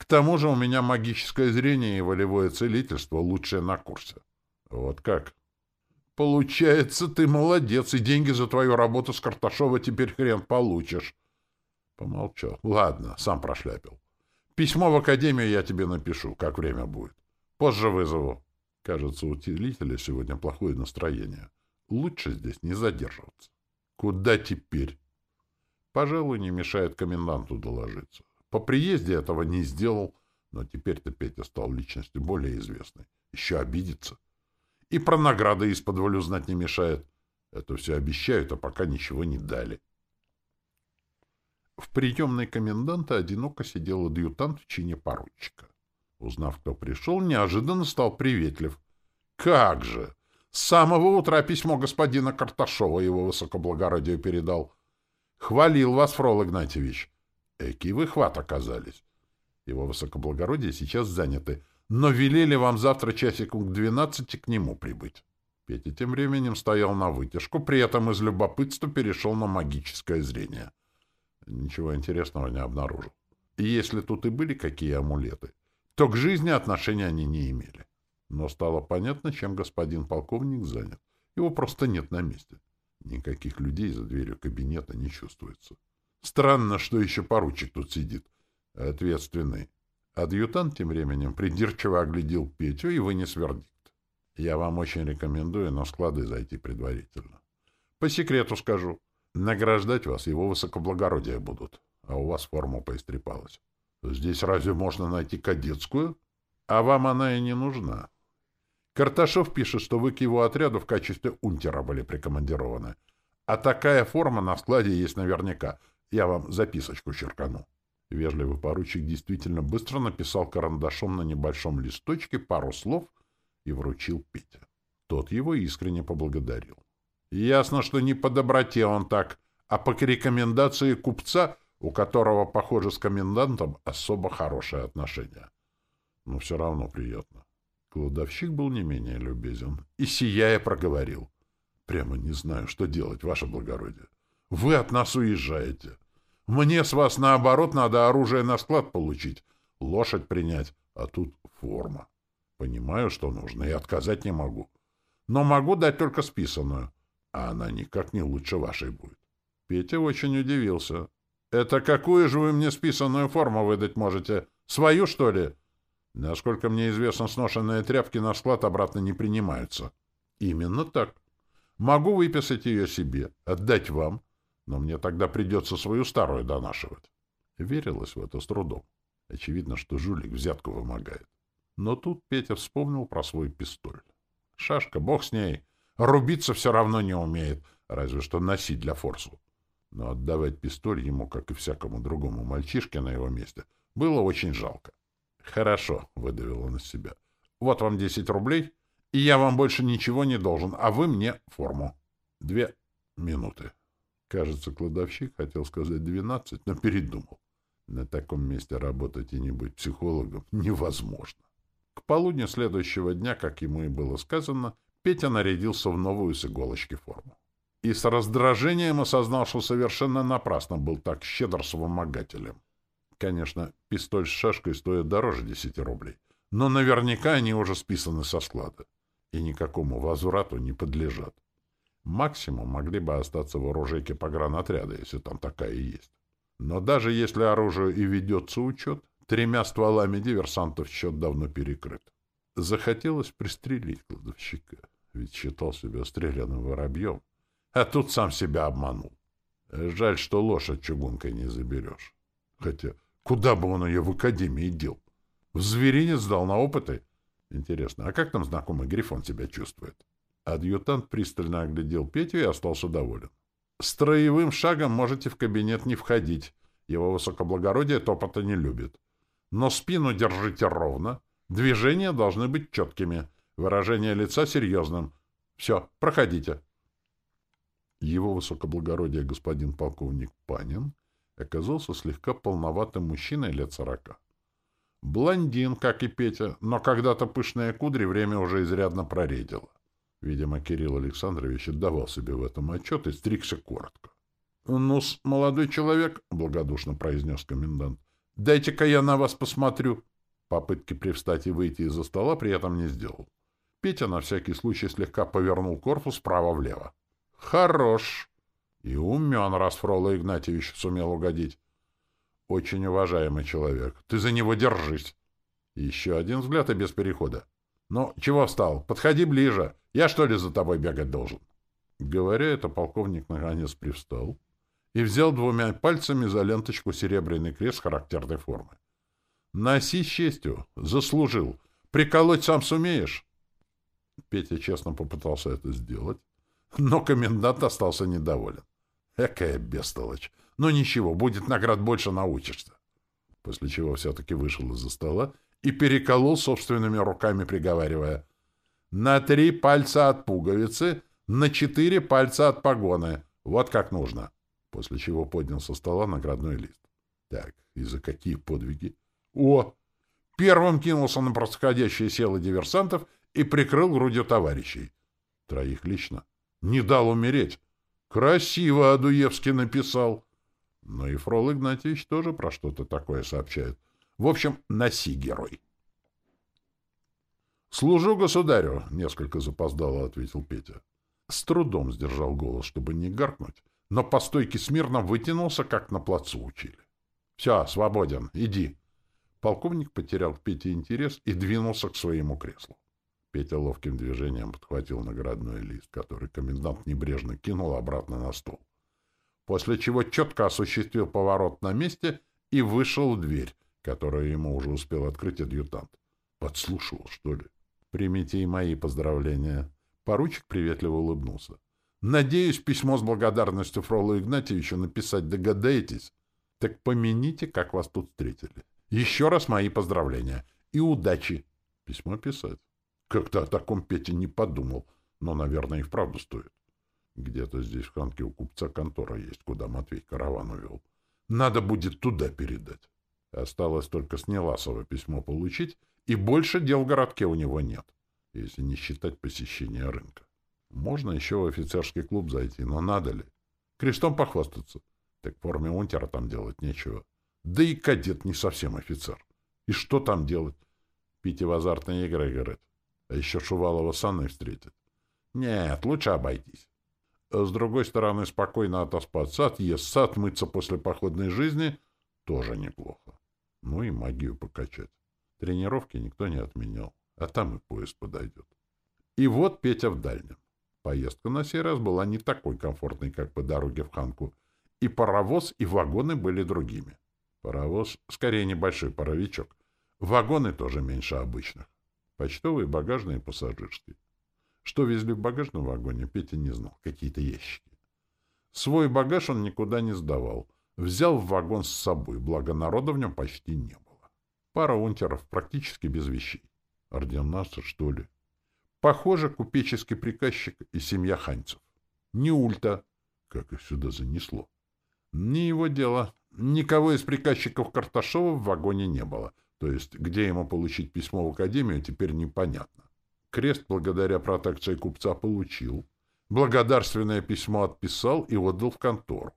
К тому же у меня магическое зрение и волевое целительство лучшее на курсе. Вот как? Получается, ты молодец, и деньги за твою работу с Карташова теперь хрен получишь. Помолчал. Ладно, сам прошляпил. Письмо в академию я тебе напишу, как время будет. Позже вызову. Кажется, у целителя сегодня плохое настроение. Лучше здесь не задерживаться. Куда теперь? Пожалуй, не мешает коменданту доложиться. По приезде этого не сделал, но теперь-то Петя стал личностью более известной. Еще обидится. И про награды из-под знать не мешает. Это все обещают, а пока ничего не дали. В приемной коменданта одиноко сидел адъютант в чине поручика. Узнав, кто пришел, неожиданно стал приветлив. «Как же! С самого утра письмо господина Карташова его высокоблагородию передал. Хвалил вас, Фрол Игнатьевич. Эки выхват оказались. Его высокоблагородие сейчас заняты, но велели вам завтра часиком к двенадцати к нему прибыть. Петя тем временем стоял на вытяжку, при этом из любопытства перешел на магическое зрение. Ничего интересного не обнаружил. И если тут и были какие амулеты, то к жизни отношения они не имели. Но стало понятно, чем господин полковник занят. Его просто нет на месте. Никаких людей за дверью кабинета не чувствуется. Странно, что еще поручик тут сидит. Ответственный. Адъютант тем временем придирчиво оглядел Петю и вынес вердикт. Я вам очень рекомендую на склады зайти предварительно. По секрету скажу. Награждать вас его высокоблагородие будут, а у вас форма поистрепалась. Здесь разве можно найти кадетскую? А вам она и не нужна. Карташов пишет, что вы к его отряду в качестве унтера были прикомандированы. А такая форма на складе есть наверняка. Я вам записочку черкану. Вежливый поручик действительно быстро написал карандашом на небольшом листочке пару слов и вручил Пете. Тот его искренне поблагодарил. Ясно, что не по доброте он так, а по рекомендации купца, у которого, похоже, с комендантом особо хорошие отношения. Но все равно приятно. Кладовщик был не менее любезен и, сияя, проговорил. Прямо не знаю, что делать, ваше благородие. Вы от нас уезжаете. Мне с вас, наоборот, надо оружие на склад получить, лошадь принять, а тут форма. Понимаю, что нужно, и отказать не могу. Но могу дать только списанную, а она никак не лучше вашей будет. Петя очень удивился. «Это какую же вы мне списанную форму выдать можете? Свою, что ли?» «Насколько мне известно, сношенные тряпки на склад обратно не принимаются». «Именно так. Могу выписать ее себе, отдать вам, но мне тогда придется свою старую донашивать. Верилось в это с трудом. Очевидно, что жулик взятку вымогает. Но тут Петя вспомнил про свой пистоль. Шашка, бог с ней. Рубиться все равно не умеет, разве что носить для форсу. Но отдавать пистоль ему, как и всякому другому мальчишке на его месте, было очень жалко. «Хорошо», — выдавил он из себя. «Вот вам десять рублей, и я вам больше ничего не должен, а вы мне форму. Две минуты». Кажется, кладовщик хотел сказать двенадцать, но передумал. На таком месте работать и не быть психологом невозможно. К полудню следующего дня, как ему и было сказано, Петя нарядился в новую с иголочки форму. И с раздражением осознал, что совершенно напрасно был так щедр с вымогателем. Конечно, пистоль с шашкой стоит дороже десяти рублей, но наверняка они уже списаны со склада и никакому возврату не подлежат. Максимум могли бы остаться в оружейке погранотряда, если там такая есть. Но даже если оружие и ведется учет, тремя стволами диверсантов счет давно перекрыт. Захотелось пристрелить кладовщика, ведь считал себя стрелянным воробьем, а тут сам себя обманул. Жаль, что лошадь чугункой не заберешь. Хотя, куда бы он ее в академии дел? В зверине сдал на опыты? Интересно, а как там знакомый Грифон себя чувствует? Адъютант пристально оглядел Петю и остался доволен. «Строевым шагом можете в кабинет не входить. Его высокоблагородие топота не любит. Но спину держите ровно. Движения должны быть четкими. Выражение лица серьезным. Все, проходите». Его высокоблагородие господин полковник Панин оказался слегка полноватым мужчиной лет сорока. Блондин, как и Петя, но когда-то пышные кудри время уже изрядно проредило. Видимо, Кирилл Александрович отдавал себе в этом отчет и стригся коротко. — Ну, молодой человек, — благодушно произнес комендант, — дайте-ка я на вас посмотрю. Попытки привстать и выйти из-за стола при этом не сделал. Петя на всякий случай слегка повернул корпус вправо-влево. — Хорош! И умен, раз Фроло Игнатьевич сумел угодить. Очень уважаемый человек. Ты за него держись. Еще один взгляд и без перехода. Ну, чего встал? Подходи ближе. Я что ли за тобой бегать должен? Говоря это, полковник наконец привстал и взял двумя пальцами за ленточку серебряный крест характерной формы. Носи с честью. Заслужил. Приколоть сам сумеешь? Петя честно попытался это сделать, но комендант остался недоволен. Экая бестолочь. Но ничего, будет наград больше научишься. После чего все-таки вышел из-за стола и переколол собственными руками, приговаривая — на три пальца от пуговицы, на четыре пальца от погоны. Вот как нужно. После чего поднял со стола наградной лист. Так, и за какие подвиги? О! Первым кинулся на происходящее село диверсантов и прикрыл грудью товарищей. Троих лично. Не дал умереть. Красиво Адуевский написал. Но и Фрол Игнатьевич тоже про что-то такое сообщает. В общем, носи, герой. «Служу государю», — несколько запоздало ответил Петя. С трудом сдержал голос, чтобы не гаркнуть, но по стойке смирно вытянулся, как на плацу учили. «Все, свободен, иди». Полковник потерял к Пете интерес и двинулся к своему креслу. Петя ловким движением подхватил наградной лист, который комендант небрежно кинул обратно на стол. После чего четко осуществил поворот на месте и вышел в дверь, которую ему уже успел открыть адъютант. Подслушивал, что ли? Примите и мои поздравления. Поручик приветливо улыбнулся. Надеюсь, письмо с благодарностью Фролу Игнатьевичу написать догадаетесь? Так помяните, как вас тут встретили. Еще раз мои поздравления. И удачи. Письмо писать. Как-то о таком Петя не подумал, но, наверное, и вправду стоит. Где-то здесь в Ханке у купца контора есть, куда Матвей караван увел. Надо будет туда передать. Осталось только с Неласова письмо получить, и больше дел в городке у него нет, если не считать посещения рынка. Можно еще в офицерский клуб зайти, но надо ли? Крестом похвастаться. Так в форме унтера там делать нечего. Да и кадет не совсем офицер. И что там делать? Пить в азартные игры играть. А еще Шувалова с Анной встретить. Нет, лучше обойтись. С другой стороны, спокойно отоспаться, отъесться, отмыться после походной жизни тоже неплохо. Ну и магию покачать. Тренировки никто не отменял, а там и поезд подойдет. И вот Петя в дальнем. Поездка на сей раз была не такой комфортной, как по дороге в Ханку. И паровоз, и вагоны были другими. Паровоз — скорее небольшой паровичок. Вагоны тоже меньше обычных. Почтовые, багажные, пассажирские. Что везли в багажном вагоне, Петя не знал. Какие-то ящики. Свой багаж он никуда не сдавал. Взял в вагон с собой, благо народа в нем почти не было. Пара унтеров практически без вещей. Ординарцы, что ли? Похоже, купеческий приказчик и семья ханьцев. Не ульта. Как их сюда занесло? Не его дело. Никого из приказчиков Карташова в вагоне не было. То есть, где ему получить письмо в академию, теперь непонятно. Крест благодаря протекции купца получил. Благодарственное письмо отписал и отдал в контору.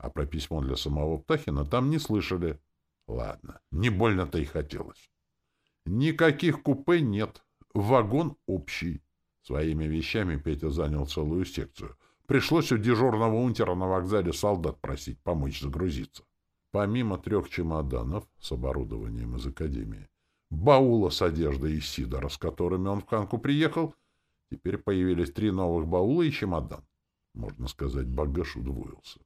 А про письмо для самого Птахина там не слышали. Ладно, не больно-то и хотелось. Никаких купе нет. Вагон общий. Своими вещами Петя занял целую секцию. Пришлось у дежурного унтера на вокзале солдат просить помочь загрузиться. Помимо трех чемоданов с оборудованием из академии, баула с одеждой и сидора, с которыми он в Ханку приехал, теперь появились три новых баула и чемодан. Можно сказать, багаж удвоился.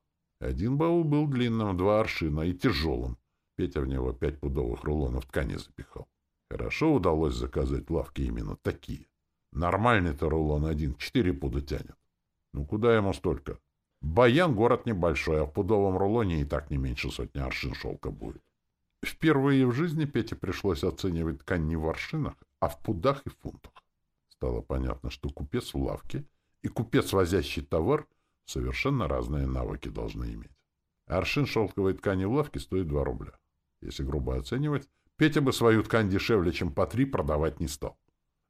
Один баул был длинным, два аршина и тяжелым. Петя в него пять пудовых рулонов ткани запихал. Хорошо удалось заказать лавки именно такие. Нормальный-то рулон один, четыре пуда тянет. Ну куда ему столько? Баян — город небольшой, а в пудовом рулоне и так не меньше сотни аршин шелка будет. Впервые в жизни Пете пришлось оценивать ткань не в аршинах, а в пудах и фунтах. Стало понятно, что купец в лавке и купец, возящий товар, совершенно разные навыки должны иметь. Аршин шелковой ткани в лавке стоит 2 рубля. Если грубо оценивать, Петя бы свою ткань дешевле, чем по 3 продавать не стал.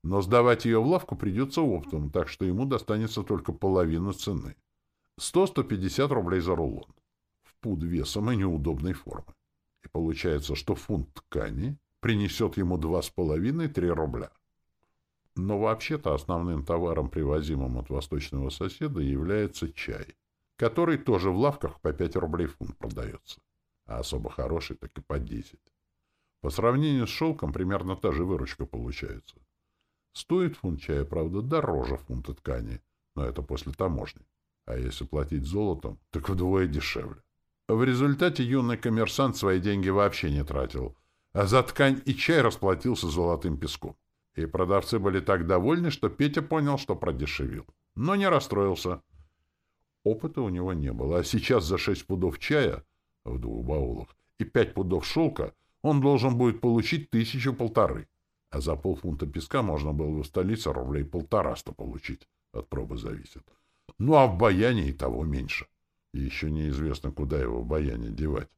Но сдавать ее в лавку придется оптом, так что ему достанется только половина цены. 100-150 рублей за рулон. В пуд весом и неудобной формы. И получается, что фунт ткани принесет ему 2,5-3 рубля. Но вообще-то основным товаром, привозимым от восточного соседа, является чай, который тоже в лавках по 5 рублей фунт продается, а особо хороший так и по 10. По сравнению с шелком примерно та же выручка получается. Стоит фунт чая, правда, дороже фунта ткани, но это после таможни. А если платить золотом, так вдвое дешевле. В результате юный коммерсант свои деньги вообще не тратил, а за ткань и чай расплатился золотым песком. И продавцы были так довольны, что Петя понял, что продешевил. Но не расстроился. Опыта у него не было, а сейчас за шесть пудов чая в двух баулах и пять пудов шелка он должен будет получить тысячу-полторы. А за полфунта песка можно было в столице рублей полтораста получить. От пробы зависит. Ну, а в баяне и того меньше. И еще неизвестно, куда его в баяне девать.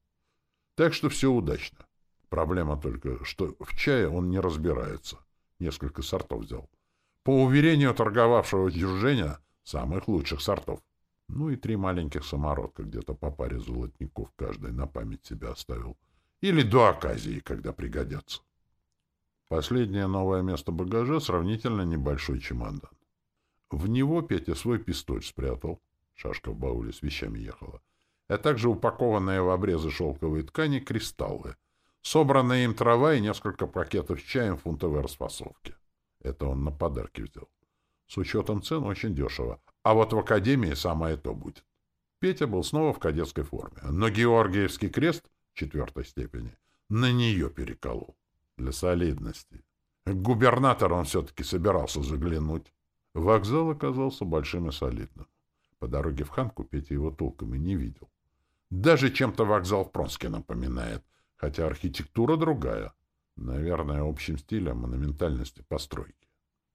Так что все удачно. Проблема только, что в чае он не разбирается. Несколько сортов взял. По уверению торговавшего Джурженя, самых лучших сортов. Ну и три маленьких самородка, где-то по паре золотников каждый на память себя оставил. Или до оказии, когда пригодятся. Последнее новое место багажа — сравнительно небольшой чемодан. В него Петя свой пистоль спрятал. Шашка в бауле с вещами ехала. А также упакованные в обрезы шелковой ткани кристаллы. Собранная им трава и несколько пакетов с чаем фунтовой расфасовки. Это он на подарки взял. С учетом цен очень дешево. А вот в академии самое то будет. Петя был снова в кадетской форме, но Георгиевский крест четвертой степени на нее переколол. Для солидности. К губернатору он все-таки собирался заглянуть. Вокзал оказался большим и солидным. По дороге в Ханку Петя его толком и не видел. Даже чем-то вокзал в Пронске напоминает, хотя архитектура другая. Наверное, общим стилем монументальности постройки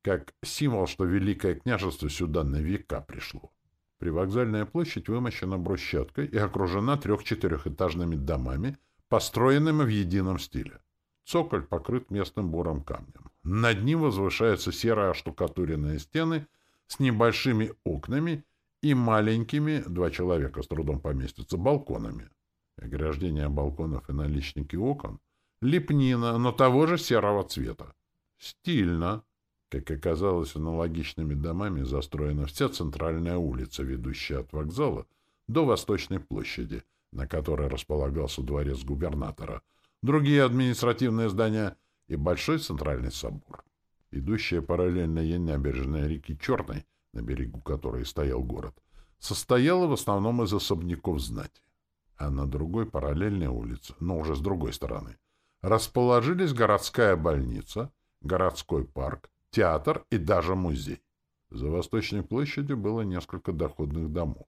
как символ, что Великое княжество сюда на века пришло. Привокзальная площадь вымощена брусчаткой и окружена трех-четырехэтажными домами, построенными в едином стиле. Цоколь покрыт местным бурым камнем. Над ним возвышаются серые оштукатуренные стены с небольшими окнами и маленькими, два человека с трудом поместятся, балконами. Ограждение балконов и наличники окон — лепнина, но того же серого цвета. Стильно. Как оказалось, аналогичными домами застроена вся центральная улица, ведущая от вокзала до Восточной площади, на которой располагался дворец губернатора, другие административные здания и Большой центральный собор. Идущая параллельно ей набережная реки Черной, на берегу которой стоял город, состояла в основном из особняков знати. А на другой параллельной улице, но уже с другой стороны, расположились городская больница, городской парк, театр и даже музей. За Восточной площадью было несколько доходных домов.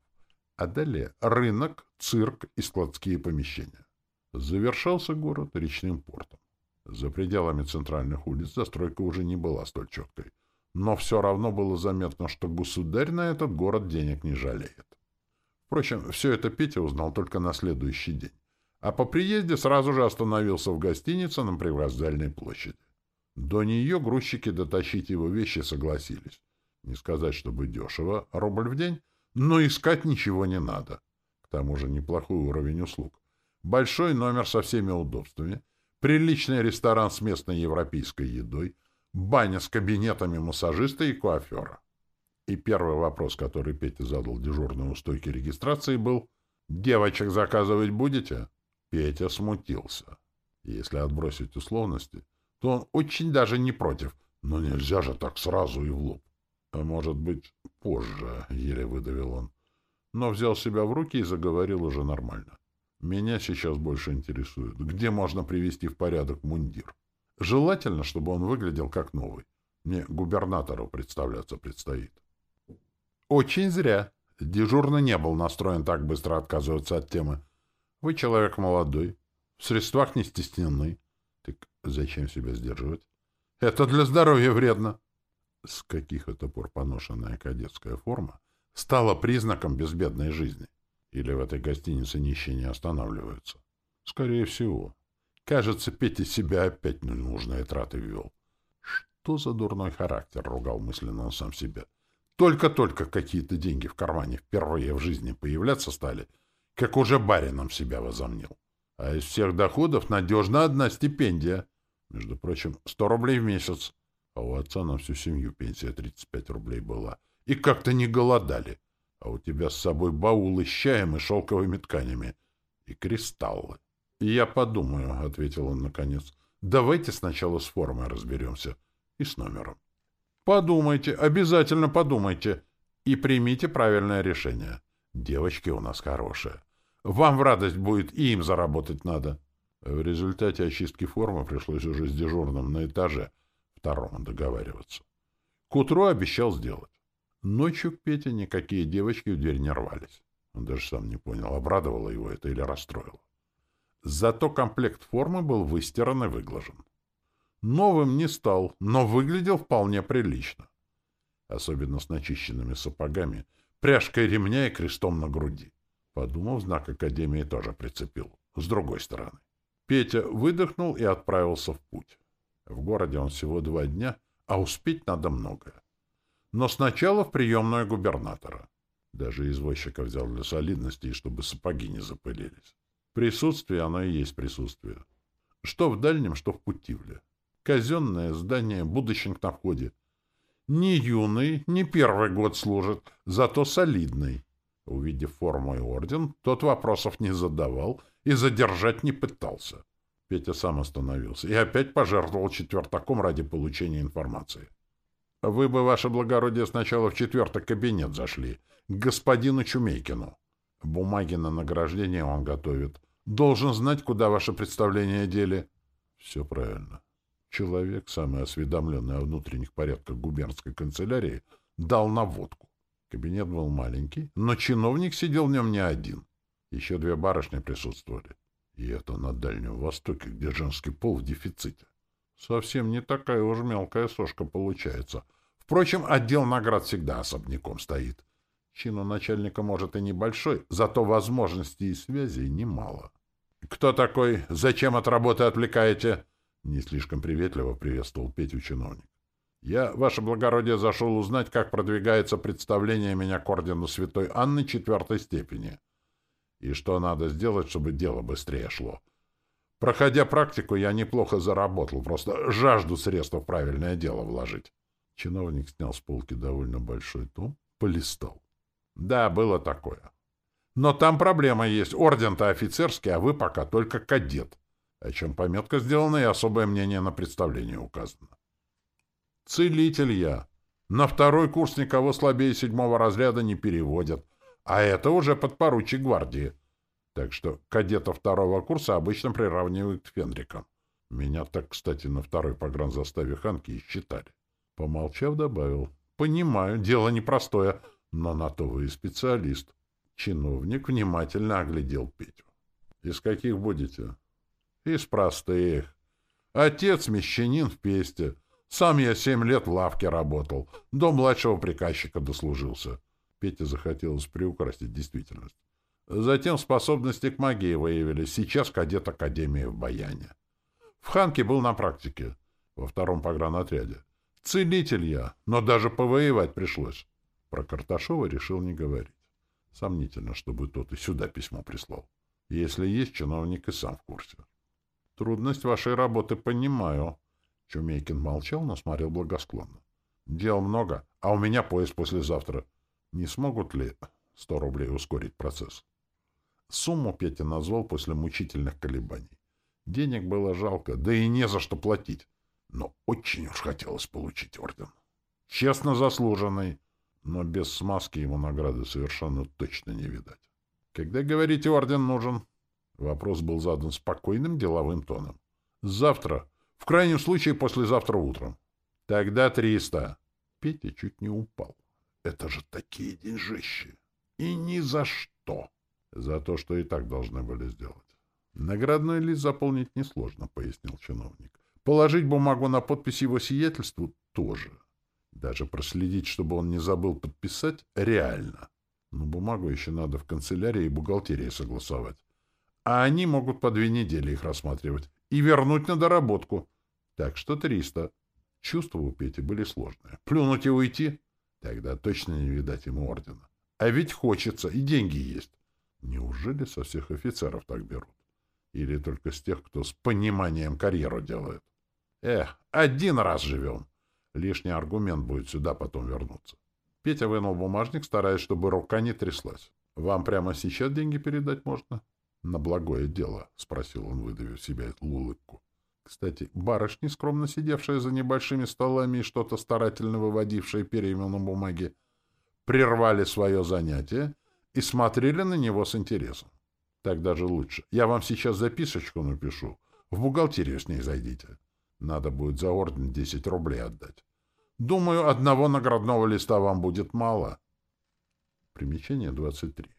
А далее рынок, цирк и складские помещения. Завершался город речным портом. За пределами центральных улиц застройка уже не была столь четкой. Но все равно было заметно, что государь на этот город денег не жалеет. Впрочем, все это Петя узнал только на следующий день. А по приезде сразу же остановился в гостинице на Привокзальной площади. До нее грузчики дотащить его вещи согласились. Не сказать, чтобы дешево, рубль в день, но искать ничего не надо. К тому же неплохой уровень услуг. Большой номер со всеми удобствами, приличный ресторан с местной европейской едой, баня с кабинетами массажиста и коафера. И первый вопрос, который Петя задал дежурной у стойки регистрации, был «Девочек заказывать будете?» Петя смутился. Если отбросить условности, то он очень даже не против. Но нельзя же так сразу и в лоб. А может быть, позже, — еле выдавил он. Но взял себя в руки и заговорил уже нормально. Меня сейчас больше интересует, где можно привести в порядок мундир. Желательно, чтобы он выглядел как новый. Мне губернатору представляться предстоит. Очень зря. Дежурно не был настроен так быстро отказываться от темы. Вы человек молодой, в средствах не стеснены. Так зачем себя сдерживать? Это для здоровья вредно. С каких это пор поношенная кадетская форма стала признаком безбедной жизни? Или в этой гостинице нищие не останавливаются? Скорее всего. Кажется, Петя себя опять на нужные траты ввел. Что за дурной характер, ругал мысленно он сам себя. Только-только какие-то деньги в кармане впервые в жизни появляться стали, как уже барином себя возомнил. А из всех доходов надежна одна стипендия. Между прочим, 100 рублей в месяц. А у отца на всю семью пенсия 35 рублей была. И как-то не голодали. А у тебя с собой баулы с чаем и шелковыми тканями. И кристаллы. Я подумаю, — ответил он наконец. Давайте сначала с формой разберемся. И с номером. Подумайте, обязательно подумайте. И примите правильное решение. Девочки у нас хорошие. Вам в радость будет, и им заработать надо. В результате очистки формы пришлось уже с дежурным на этаже втором договариваться. К утру обещал сделать. Ночью к Пете никакие девочки в дверь не рвались. Он даже сам не понял, обрадовало его это или расстроило. Зато комплект формы был выстиран и выглажен. Новым не стал, но выглядел вполне прилично. Особенно с начищенными сапогами, пряжкой ремня и крестом на груди. Подумав, знак Академии тоже прицепил. С другой стороны. Петя выдохнул и отправился в путь. В городе он всего два дня, а успеть надо многое. Но сначала в приемную губернатора. Даже извозчика взял для солидности, и чтобы сапоги не запылились. Присутствие, оно и есть присутствие. Что в дальнем, что в Путивле. Казенное здание, будущник на входе. Не юный, не первый год служит, зато солидный. Увидев форму и орден, тот вопросов не задавал и задержать не пытался. Петя сам остановился и опять пожертвовал четвертаком ради получения информации. «Вы бы, ваше благородие, сначала в четвертый кабинет зашли, к господину Чумейкину. Бумаги на награждение он готовит. Должен знать, куда ваше представление дели». «Все правильно. Человек, самый осведомленный о внутренних порядках губернской канцелярии, дал наводку. Кабинет был маленький, но чиновник сидел в нем не один. Еще две барышни присутствовали. И это на Дальнем Востоке, где женский пол в дефиците. Совсем не такая уж мелкая сошка получается. Впрочем, отдел наград всегда особняком стоит. Чин у начальника может и небольшой, зато возможностей и связей немало. «Кто такой? Зачем от работы отвлекаете?» Не слишком приветливо приветствовал Петю чиновник. «Я, ваше благородие, зашел узнать, как продвигается представление меня к ордену святой Анны четвертой степени» и что надо сделать, чтобы дело быстрее шло. Проходя практику, я неплохо заработал, просто жажду средств в правильное дело вложить. Чиновник снял с полки довольно большой том, полистал. Да, было такое. Но там проблема есть. Орден-то офицерский, а вы пока только кадет. О чем пометка сделана и особое мнение на представление указано. Целитель я. На второй курс никого слабее седьмого разряда не переводят. А это уже подпоручик гвардии. Так что кадета второго курса обычно приравнивают к фенрикам. Меня так, кстати, на второй погранзаставе Ханки и считали. Помолчав, добавил. Понимаю, дело непростое, но на то вы и специалист. Чиновник внимательно оглядел Петю. Из каких будете? Из простых. Отец мещанин в Песте. Сам я семь лет в лавке работал. До младшего приказчика дослужился. Пете захотелось приукрасить действительность. Затем способности к магии выявили. Сейчас кадет Академии в Баяне. В Ханке был на практике, во втором погранотряде. Целитель я, но даже повоевать пришлось. Про Карташова решил не говорить. Сомнительно, чтобы тот и сюда письмо прислал. Если есть, чиновник и сам в курсе. Трудность вашей работы понимаю. Чумейкин молчал, но смотрел благосклонно. Дел много, а у меня поезд послезавтра. Не смогут ли сто рублей ускорить процесс? Сумму Петя назвал после мучительных колебаний. Денег было жалко, да и не за что платить. Но очень уж хотелось получить орден. Честно заслуженный, но без смазки ему награды совершенно точно не видать. Когда, говорите, орден нужен? Вопрос был задан спокойным деловым тоном. Завтра. В крайнем случае, послезавтра утром. Тогда триста. Петя чуть не упал. Это же такие деньжищи. И ни за что. За то, что и так должны были сделать. Наградной лист заполнить несложно, пояснил чиновник. Положить бумагу на подпись его сиятельству тоже. Даже проследить, чтобы он не забыл подписать, реально. Но бумагу еще надо в канцелярии и бухгалтерии согласовать. А они могут по две недели их рассматривать и вернуть на доработку. Так что триста. Чувства у Пети были сложные. Плюнуть и уйти? Тогда точно не видать ему ордена. А ведь хочется, и деньги есть. Неужели со всех офицеров так берут? Или только с тех, кто с пониманием карьеру делает? Эх, один раз живем. Лишний аргумент будет сюда потом вернуться. Петя вынул бумажник, стараясь, чтобы рука не тряслась. «Вам прямо сейчас деньги передать можно?» «На благое дело», — спросил он, выдавив себе улыбку. Кстати, барышни, скромно сидевшие за небольшими столами и что-то старательно выводившие перьями на бумаге, прервали свое занятие и смотрели на него с интересом. Так даже лучше. Я вам сейчас записочку напишу. В бухгалтерию с ней зайдите. Надо будет за орден 10 рублей отдать. Думаю, одного наградного листа вам будет мало. Примечание 23.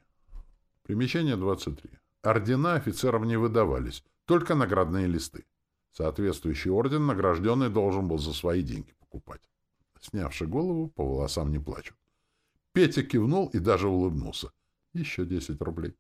Примечание 23. Ордена офицерам не выдавались, только наградные листы. Соответствующий орден награжденный должен был за свои деньги покупать. Снявши голову, по волосам не плачут. Петя кивнул и даже улыбнулся. Еще десять рублей.